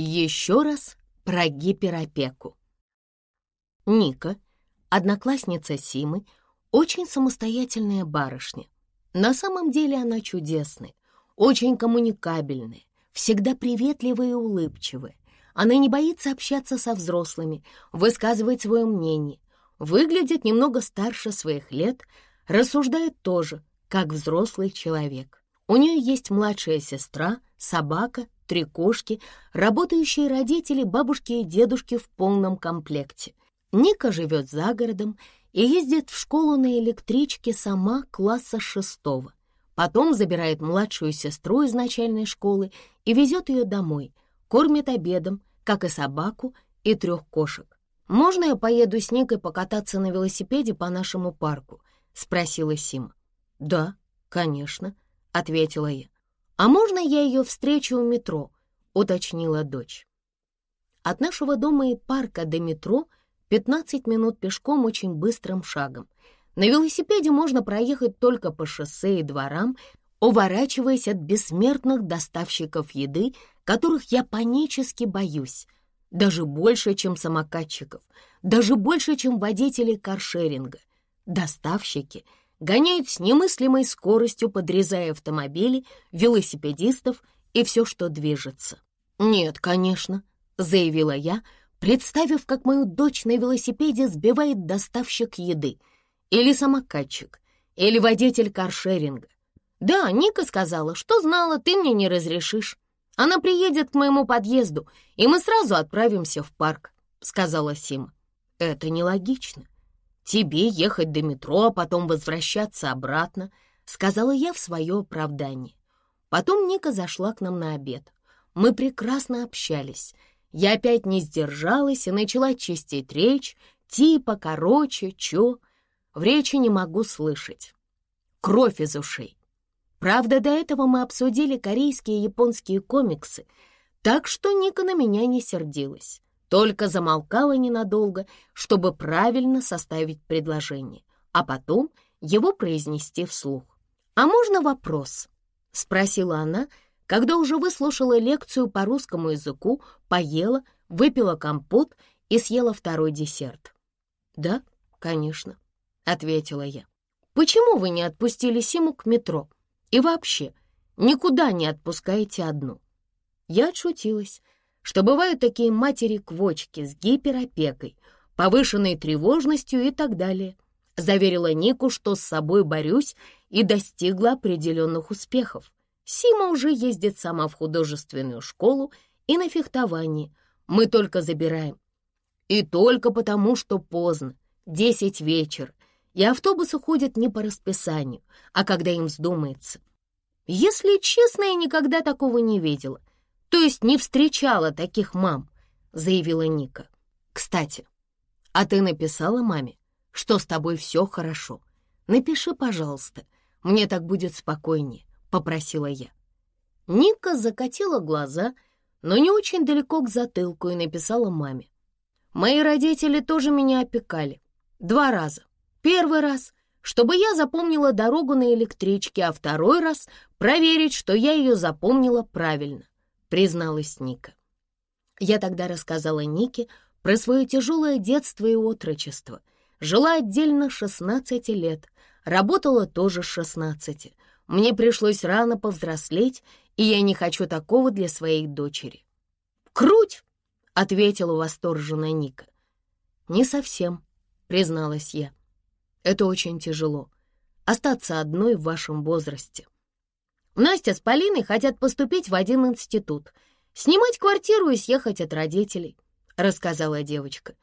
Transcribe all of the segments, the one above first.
Еще раз про гиперопеку. Ника, одноклассница Симы, очень самостоятельная барышня. На самом деле она чудесная, очень коммуникабельная, всегда приветливая и улыбчивая. Она не боится общаться со взрослыми, высказывать свое мнение, выглядит немного старше своих лет, рассуждает тоже, как взрослый человек. У нее есть младшая сестра, собака три кошки, работающие родители, бабушки и дедушки в полном комплекте. Ника живет за городом и ездит в школу на электричке сама класса шестого. Потом забирает младшую сестру из начальной школы и везет ее домой, кормит обедом, как и собаку и трех кошек. «Можно я поеду с Никой покататься на велосипеде по нашему парку?» — спросила Сима. «Да, конечно», — ответила я. «А можно я ее встречу у метро?» — уточнила дочь. От нашего дома и парка до метро 15 минут пешком очень быстрым шагом. На велосипеде можно проехать только по шоссе и дворам, уворачиваясь от бессмертных доставщиков еды, которых я панически боюсь, даже больше, чем самокатчиков, даже больше, чем водителей каршеринга. Доставщики — гоняют с немыслимой скоростью, подрезая автомобили, велосипедистов и все, что движется. «Нет, конечно», — заявила я, представив, как мою дочь на велосипеде сбивает доставщик еды, или самокатчик, или водитель каршеринга. «Да, Ника сказала, что знала, ты мне не разрешишь. Она приедет к моему подъезду, и мы сразу отправимся в парк», — сказала Сима. «Это нелогично. «Тебе ехать до метро, а потом возвращаться обратно», — сказала я в свое оправдание. Потом Ника зашла к нам на обед. Мы прекрасно общались. Я опять не сдержалась и начала чистить речь, типа, короче, чё. В речи не могу слышать. Кровь из ушей. Правда, до этого мы обсудили корейские и японские комиксы, так что Ника на меня не сердилась только замолкала ненадолго, чтобы правильно составить предложение, а потом его произнести вслух. «А можно вопрос?» — спросила она, когда уже выслушала лекцию по русскому языку, поела, выпила компот и съела второй десерт. «Да, конечно», — ответила я. «Почему вы не отпустили Симу к метро? И вообще, никуда не отпускаете одну?» Я отшутилась, что бывают такие матери-квочки с гиперопекой, повышенной тревожностью и так далее. Заверила Нику, что с собой борюсь и достигла определенных успехов. Сима уже ездит сама в художественную школу и на фехтование. Мы только забираем. И только потому, что поздно, десять вечера, и автобусы ходят не по расписанию, а когда им вздумается. Если честно, я никогда такого не видела. То есть не встречала таких мам, заявила Ника. Кстати, а ты написала маме, что с тобой все хорошо? Напиши, пожалуйста, мне так будет спокойнее, попросила я. Ника закатила глаза, но не очень далеко к затылку и написала маме. Мои родители тоже меня опекали. Два раза. Первый раз, чтобы я запомнила дорогу на электричке, а второй раз проверить, что я ее запомнила правильно призналась Ника. Я тогда рассказала Нике про свое тяжелое детство и отрочество. Жила отдельно 16 лет, работала тоже с 16. Мне пришлось рано повзрослеть, и я не хочу такого для своей дочери. «Круть!» — ответила восторженно Ника. «Не совсем», — призналась я. «Это очень тяжело — остаться одной в вашем возрасте». Настя с Полиной хотят поступить в один институт, снимать квартиру и съехать от родителей», — рассказала девочка.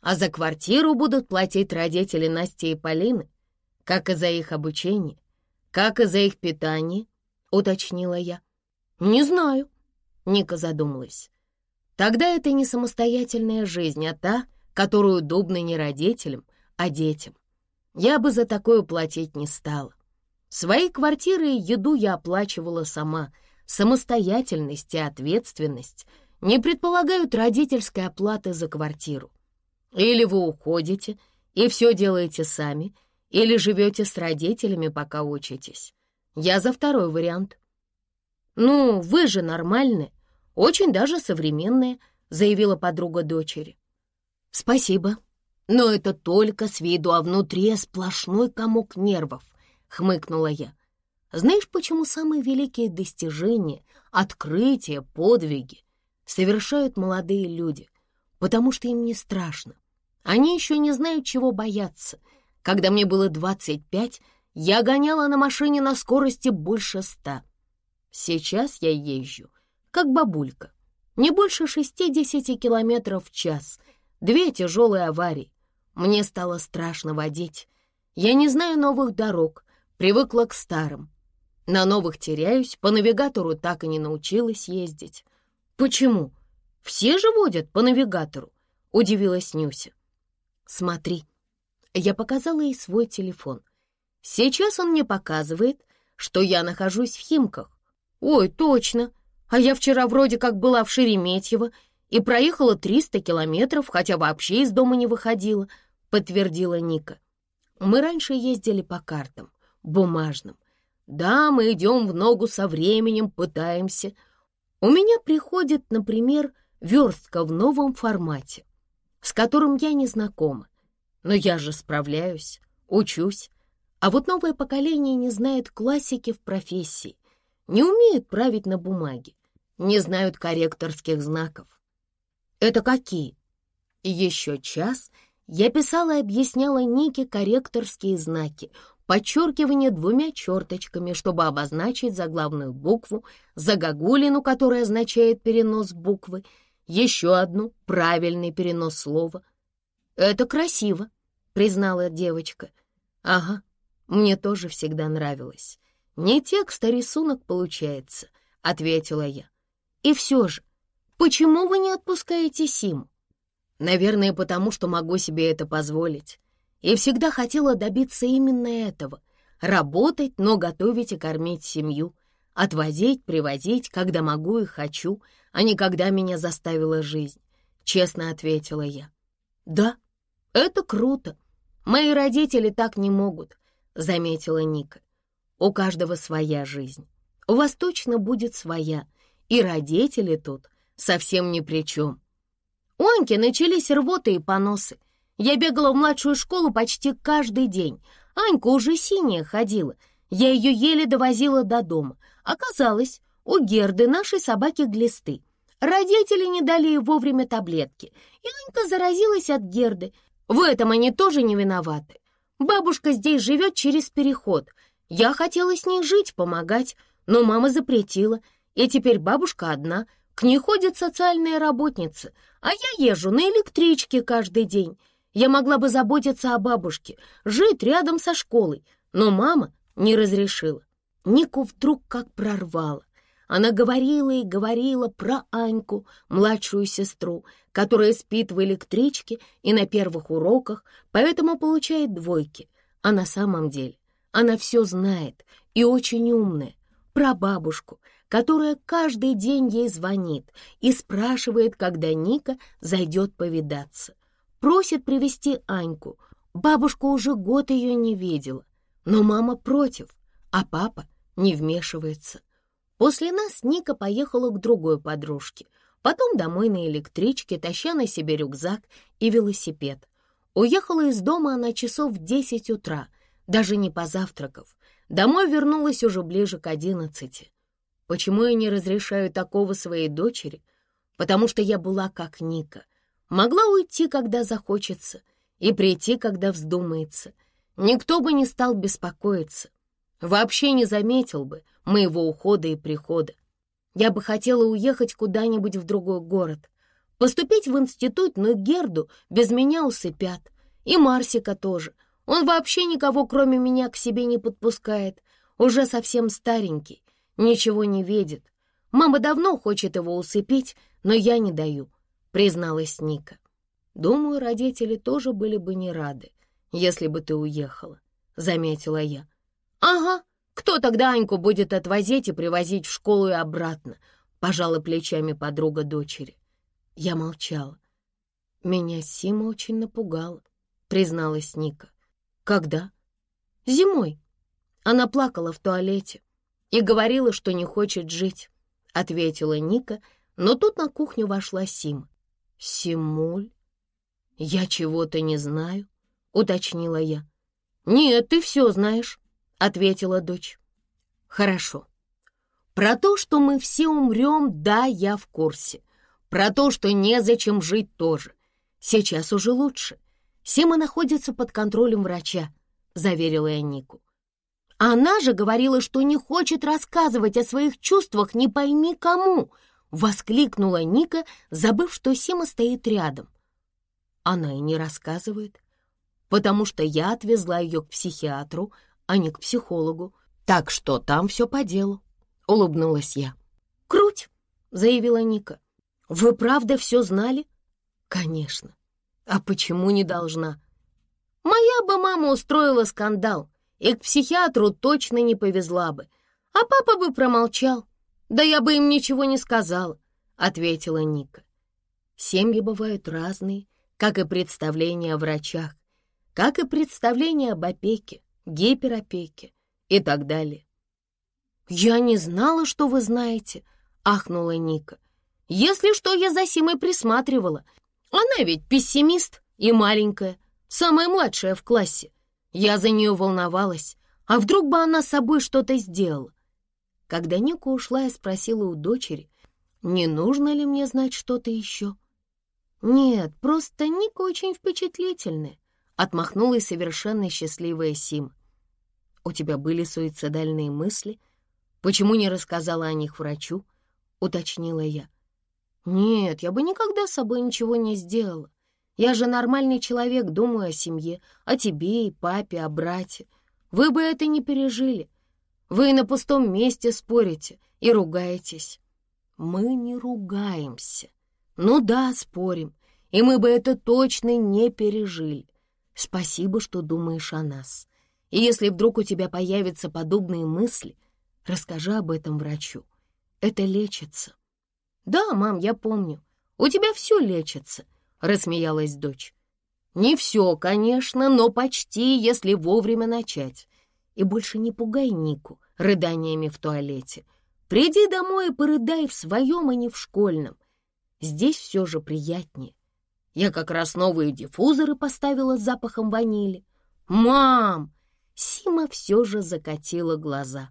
«А за квартиру будут платить родители Насти и Полины, как и за их обучение, как и за их питание», — уточнила я. «Не знаю», — Ника задумалась. «Тогда это не самостоятельная жизнь, а та, которую удобна не родителям, а детям. Я бы за такое платить не стала. Свои квартиры и еду я оплачивала сама. Самостоятельность и ответственность не предполагают родительской оплаты за квартиру. Или вы уходите и все делаете сами, или живете с родителями, пока учитесь. Я за второй вариант. Ну, вы же нормальные. Очень даже современные, заявила подруга дочери. Спасибо, но это только с виду, а внутри сплошной комок нервов, хмыкнула я. Знаешь, почему самые великие достижения, открытия, подвиги совершают молодые люди? Потому что им не страшно. Они еще не знают, чего бояться. Когда мне было 25, я гоняла на машине на скорости больше ста. Сейчас я езжу, как бабулька, не больше 60 километров в час. Две тяжелые аварии. Мне стало страшно водить. Я не знаю новых дорог, привыкла к старым. На новых теряюсь, по навигатору так и не научилась ездить. Почему? Все же водят по навигатору, удивилась Нюся. Смотри, я показала ей свой телефон. Сейчас он мне показывает, что я нахожусь в Химках. Ой, точно. А я вчера вроде как была в Шереметьево и проехала 300 километров, хотя вообще из дома не выходила, подтвердила Ника. Мы раньше ездили по картам, бумажным, да, мы идем в ногу со временем, пытаемся. У меня приходит, например, верстка в новом формате, с которым я не знакома. Но я же справляюсь, учусь. А вот новое поколение не знает классики в профессии, не умеют править на бумаге, не знают корректорских знаков. Это какие? Еще час я писала и объясняла Нике корректорские знаки, подчеркивание двумя черточками, чтобы обозначить заглавную букву, загогулину, которая означает перенос буквы, еще одну — правильный перенос слова. «Это красиво», — признала девочка. «Ага, мне тоже всегда нравилось. Не текст, а рисунок получается», — ответила я. «И все же, почему вы не отпускаете Симу?» «Наверное, потому что могу себе это позволить и всегда хотела добиться именно этого — работать, но готовить и кормить семью, отвозить, привозить, когда могу и хочу, а не когда меня заставила жизнь, — честно ответила я. «Да, это круто. Мои родители так не могут», — заметила Ника. «У каждого своя жизнь. У вас точно будет своя, и родители тут совсем ни при чем». У Аньки начались рвоты и поносы, я бегала в младшую школу почти каждый день. Анька уже синяя ходила. Я ее еле довозила до дома. Оказалось, у Герды нашей собаки глисты. Родители не дали ей вовремя таблетки, и Анька заразилась от Герды. В этом они тоже не виноваты. Бабушка здесь живет через переход. Я хотела с ней жить, помогать, но мама запретила, и теперь бабушка одна. К ней ходит социальная работница, а я езжу на электричке каждый день. Я могла бы заботиться о бабушке, жить рядом со школой, но мама не разрешила. Нику вдруг как прорвала. Она говорила и говорила про Аньку, младшую сестру, которая спит в электричке и на первых уроках, поэтому получает двойки. А на самом деле она все знает и очень умная. Про бабушку, которая каждый день ей звонит и спрашивает, когда Ника зайдет повидаться. Просит привести Аньку. Бабушка уже год ее не видела, но мама против, а папа не вмешивается. После нас Ника поехала к другой подружке, потом домой на электричке, таща на себе рюкзак и велосипед. Уехала из дома она часов в десять утра, даже не позавтракав. Домой вернулась уже ближе к одиннадцати. Почему я не разрешаю такого своей дочери? Потому что я была как Ника — Могла уйти, когда захочется, и прийти, когда вздумается. Никто бы не стал беспокоиться. Вообще не заметил бы моего ухода и прихода. Я бы хотела уехать куда-нибудь в другой город, поступить в институт, но Герду без меня усыпят. И Марсика тоже. Он вообще никого, кроме меня, к себе не подпускает. Уже совсем старенький, ничего не видит. Мама давно хочет его усыпить, но я не даю призналась Ника. «Думаю, родители тоже были бы не рады, если бы ты уехала», — заметила я. «Ага, кто тогда Аньку будет отвозить и привозить в школу и обратно?» — пожала плечами подруга дочери. Я молчала. «Меня Сима очень напугала», — призналась Ника. «Когда?» «Зимой. Она плакала в туалете и говорила, что не хочет жить», — ответила Ника, Но тут на кухню вошла Сима. «Симуль, я чего-то не знаю», — уточнила я. «Нет, ты все знаешь», — ответила дочь. «Хорошо. Про то, что мы все умрем, да, я в курсе. Про то, что незачем жить тоже. Сейчас уже лучше. Сима находится под контролем врача», — заверила я Нику. «Она же говорила, что не хочет рассказывать о своих чувствах не пойми кому», — воскликнула Ника, забыв, что Сима стоит рядом. Она и не рассказывает, потому что я отвезла ее к психиатру, а не к психологу, так что там все по делу, — улыбнулась я. «Круть!» — заявила Ника. «Вы правда все знали?» «Конечно. А почему не должна?» «Моя бы мама устроила скандал, и к психиатру точно не повезла бы, а папа бы промолчал. Да я бы им ничего не сказала», — ответила Ника. «Семьи бывают разные, как и представления о врачах, как и представления об опеке, гиперопеке и так далее. «Я не знала, что вы знаете», — ахнула Ника. «Если что, я за Симой присматривала. Она ведь пессимист и маленькая, самая младшая в классе. Я за нее волновалась, а вдруг бы она с собой что-то сделала?» Когда Ника ушла, я спросила у дочери, не нужно ли мне знать что-то еще. «Нет, просто Ника очень впечатлительная», — отмахнулась совершенно счастливая Сим. «У тебя были суицидальные мысли? Почему не рассказала о них врачу?» — уточнила я. «Нет, я бы никогда с собой ничего не сделала. Я же нормальный человек, думаю о семье, о тебе и папе, о брате. Вы бы это не пережили. Вы на пустом месте спорите и ругаетесь». «Мы не ругаемся», ну да, спорим, и мы бы это точно не пережили. Спасибо, что думаешь о нас. И если вдруг у тебя появятся подобные мысли, расскажи об этом врачу. Это лечится. Да, мам, я помню. У тебя все лечится, рассмеялась дочь. Не все, конечно, но почти, если вовремя начать. И больше не пугай Нику рыданиями в туалете. Приди домой и порыдай в своем, а не в школьном. Здесь все же приятнее. Я как раз новые диффузоры поставила с запахом ванили. «Мам!» Сима все же закатила глаза.